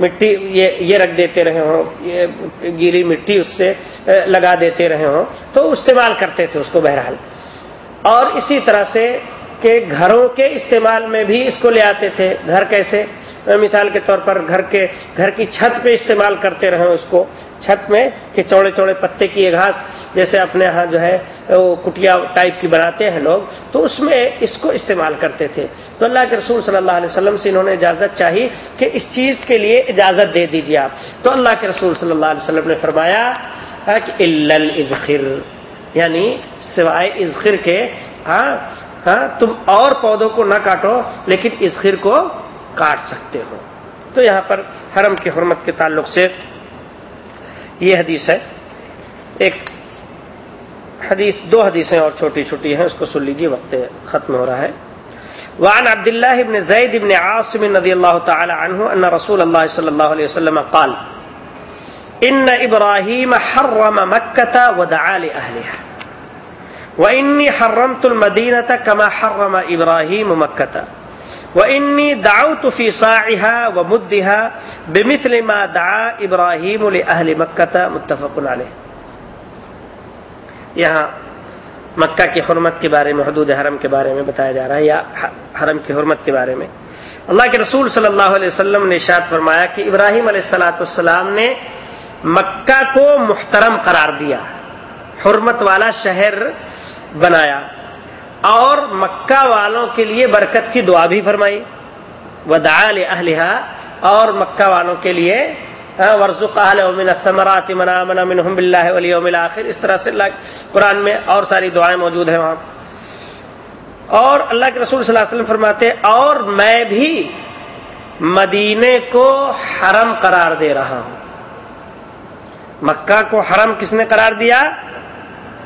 Speaker 2: مٹی یہ رکھ دیتے رہے ہوں۔ یہ گیلی مٹی اس سے لگا دیتے رہے ہوں۔ تو استعمال کرتے تھے اس کو بہرحال۔ اور اسی طرح سے کہ گھروں کے استعمال میں بھی اس کو لے آتے تھے۔ گھر کیسے؟ مثال کے طور پر گھر کے، گھر کی چھت پہ استعمال کرتے رہے اس کو۔ چھت میں کہ چوڑے چوڑے پتے کی یہ گھاس جیسے اپنے ہاں جو ہے وہ کٹیا ٹائپ کی بناتے ہیں لوگ، تو اس میں اس کو استعمال کرتے تھے۔ تو اللہ کے رسول صلی اللہ علیہ وسلم سے انہوں نے اجازت چاہی کہ اس چیز کے لیے اجازت دے دیجیے آپ۔ تو اللہ کے رسول صلی اللہ علیہ وسلم نے فرمایا ہاں، کہ الخر یعنی سوائے ازخر کے ہاں ہاں تم اور پودوں کو نہ کاٹو، لیکن ازخر کو کاٹ سکتے ہو۔ تو یہاں پر حرم کی حرمت کے تعلق سے یہ حدیث ہے۔ ایک حدیث، دو حدیثیں اور چھوٹی چھوٹی ہیں، اس کو سن لیجیے وقت ختم ہو رہا ہے۔ وعن عبد الله بن زيد بن عاصم رضي الله تعالى عنه أن رسول الله صلى الله عليه وسلم قال إن إبراهيم حرم مكة ودعا لأهلها وإني حرمت المدينة كما حرم إبراهيم مكة وإني دعوت في صاعها ومدها بمثل ما دعا إبراهيم لأهل مكة متفق یہاں مکہ کی حرمت کے بارے میں، حدود حرم کے بارے میں بتایا جا رہا ہے، یا حرم کی حرمت کے بارے میں۔ اللہ کے رسول صلی اللہ علیہ وسلم نے اشاد فرمایا کہ ابراہیم علیہ السلاۃ والسلام نے مکہ کو محترم قرار دیا، حرمت والا شہر بنایا۔ اور مکہ والوں کے لیے برکت کی دعا بھی فرمائی۔ ودا اہلیہ اور مکہ والوں کے لیے ورژ آخر اس طرح سے اللہ قرآن میں اور ساری دعائیں موجود ہیں وہاں۔ اور اللہ کے رسول صلی اللہ علیہ وسلم فرماتے اور میں بھی مدینے کو حرم قرار دے رہا ہوں۔ مکہ کو حرم کس نے قرار دیا؟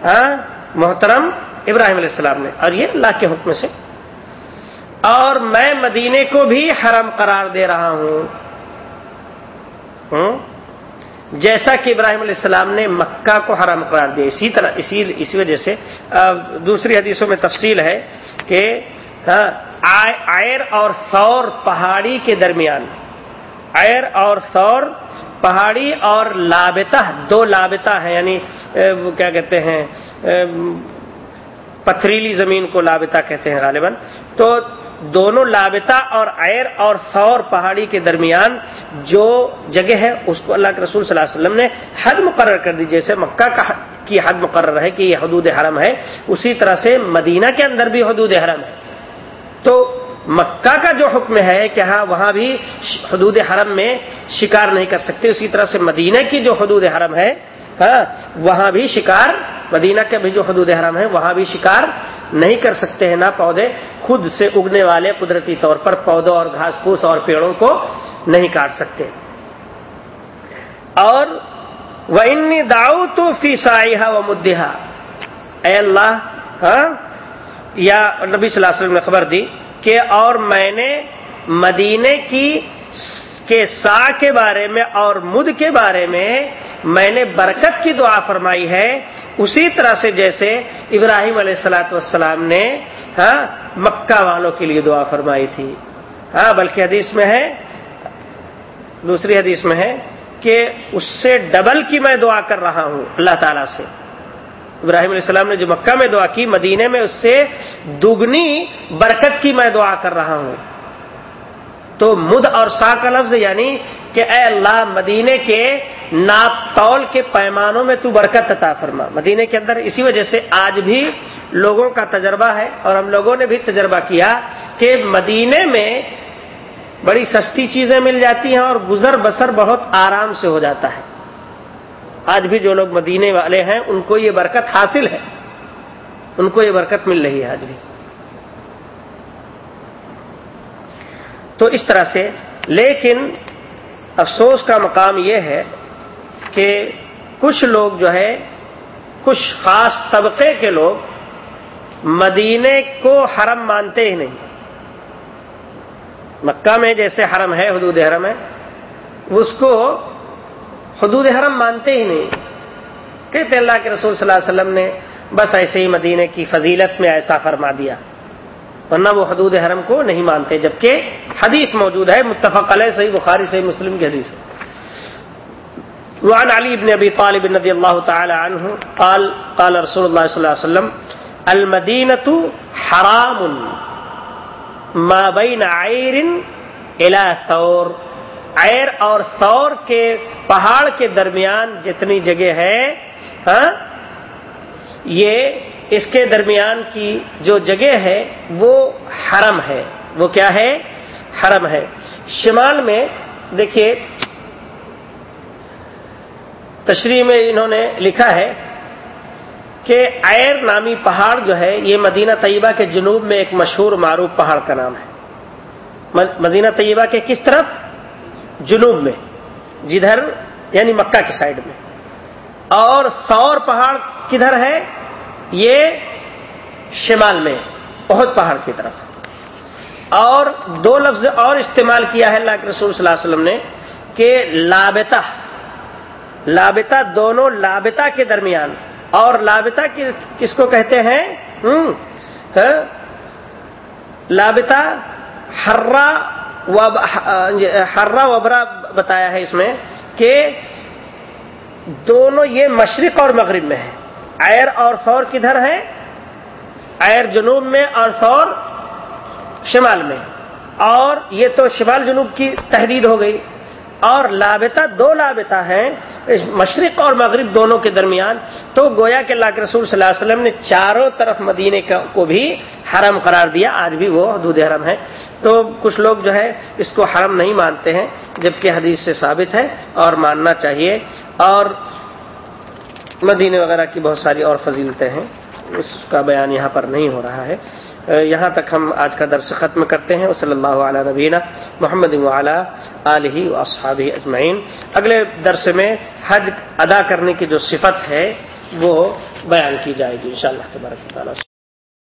Speaker 2: ہاں محترم ابراہیم علیہ السلام نے اور یہ اللہ کے حکم سے۔ اور میں مدینے کو بھی حرم قرار دے رہا ہوں۔ جیسا کہ ابراہیم علیہ السلام نے مکہ کو حرم قرار دیا۔ اسی طرح اسی اسی وجہ سے دوسری حدیثوں میں تفصیل ہے کہ ہاں، آئر اور سور پہاڑی کے درمیان۔ آئر اور سور پہاڑی اور لابتا دو لابتا ہے یعنی وہ کیا کہتے ہیں پتھریلی زمین کو لابتا کہتے ہیں غالباً۔ تو دونوں لابتا اور عیر اور سور پہاڑی کے درمیان جو جگہ ہے، اس کو اللہ کے رسول صلی اللہ علیہ وسلم نے حد مقرر کر دی، جیسے مکہ کا کی حد مقرر ہے کہ یہ حدود حرم ہے، اسی طرح سے مدینہ کے اندر بھی حدود حرم ہے۔ تو مکہ کا جو حکم ہے کہ ہاں وہاں بھی حدود حرم میں شکار نہیں کر سکتے، اسی طرح سے مدینہ کی جو حدود حرم ہے ہاں وہاں بھی شکار مدینہ کے بھی جو حدود حرم ہے وہاں بھی شکار نہیں کر سکتے ہیں، نہ پودے خود سے اگنے والے قدرتی طور پر پودوں اور گھاس پھوس اور پیڑوں کو نہیں کاٹ سکتے۔ اور وہ داؤ تو فی سائحہ و مدحا اے اللہ ہاں یا نبی صلی اللہ علیہ وسلم نے خبر دی کہ اور میں نے مدینے کی کے سا کے بارے میں اور مد کے بارے میں میں نے برکت کی دعا فرمائی ہے اسی طرح سے جیسے ابراہیم علیہ السلاۃ والسلام نے ہاں مکہ والوں کے لیے دعا فرمائی تھی۔ ہاں بلکہ حدیث میں ہے، دوسری حدیث میں ہے کہ اس سے ڈبل کی میں دعا کر رہا ہوں اللہ تعالی سے۔ ابراہیم علیہ السلام نے جو مکہ میں دعا کی مدینے میں اس سے دگنی برکت کی میں دعا کر رہا ہوں۔ تو مد اور سا کا لفظ یعنی کہ اے اللہ مدینے کے ناپ تول کے پیمانوں میں تو برکت عطا فرما۔ مدینے کے اندر اسی وجہ سے آج بھی لوگوں کا تجربہ ہے اور ہم لوگوں نے بھی تجربہ کیا کہ مدینے میں بڑی سستی چیزیں مل جاتی ہیں اور گزر بسر بہت آرام سے ہو جاتا ہے۔ آج بھی جو لوگ مدینے والے ہیں، ان کو یہ برکت حاصل ہے۔ ان کو یہ برکت مل رہی ہے آج بھی۔ تو اس طرح سے۔ لیکن افسوس کا مقام یہ ہے کہ کچھ لوگ جو ہے، کچھ خاص طبقے کے لوگ مدینے کو حرم مانتے ہی نہیں۔ مکہ میں جیسے حرم ہے، حدود حرم ہے، اس کو حدود حرم مانتے ہی نہیں۔ کہتے اللہ کے رسول صلی اللہ علیہ وسلم نے بس ایسے ہی مدینے کی فضیلت میں ایسا فرما دیا۔ ورنہ وہ حدود حرم کو نہیں مانتے، جبکہ حدیث موجود ہے، متفق علیہ، صحیح بخاری، صحیح مسلم کی حدیث وعن علی بن ابی طالب رضی اللہ تعالی عنہ قال قال رسول اللہ صلی اللہ علیہ وسلم، المدینۃ حرام ما بین عیر الى ثور۔ عیر اور ثور کے پہاڑ کے درمیان جتنی جگہ ہے ہاں یہ اس کے درمیان کی جو جگہ ہے وہ حرم ہے۔ وہ کیا ہے؟ حرم ہے۔ شمال میں دیکھیے، تشریح میں انہوں نے لکھا ہے کہ ایر نامی پہاڑ جو ہے، یہ مدینہ طیبہ کے جنوب میں ایک مشہور معروف پہاڑ کا نام ہے۔ مدینہ طیبہ کے کس طرف؟ جنوب میں۔ جدھر یعنی مکہ کی سائڈ میں۔ اور سور پہاڑ کدھر ہے؟ یہ شمال میں بہت پہاڑ کی طرف۔ اور دو لفظ اور استعمال کیا ہے اللہ کے رسول صلی اللہ علیہ وسلم نے کہ لابتا لابتا دونوں لابتا کے درمیان۔ اور لابتا کس کو کہتے ہیں؟ لابتا ہررا ہررا وبرا بتایا ہے اس میں کہ دونوں یہ مشرق اور مغرب میں ہے ایئر اور فور کدھر ہے ایئر جنوب میں اور فور شمال میں۔ اور یہ تو شمال جنوب کی تحریر ہو گئی۔ اور لابتا دو لابتا ہیں مشرق اور مغرب دونوں کے درمیان۔ تو گویا کہ اللہ کے رسول صلی اللہ علیہ وسلم نے چاروں طرف مدینے کو بھی حرم قرار دیا۔ آج بھی وہ حدود حرم ہے تو کچھ لوگ جو ہے اس کو حرم نہیں مانتے ہیں، جبکہ حدیث سے ثابت ہے اور ماننا چاہیے۔ اور مدینے وغیرہ کی بہت ساری اور فضیلتیں ہیں۔ اس کا بیان یہاں پر نہیں ہو رہا ہے۔ یہاں تک ہم آج کا درس ختم کرتے ہیں۔ صلی اللہ علیہ نبینہ محمد علیہ و اصحابی اجمعین۔ اگلے درس میں حج ادا کرنے کی جو صفت ہے، وہ بیان کی جائے گی ان شاء اللہ تبارک تعالیٰ۔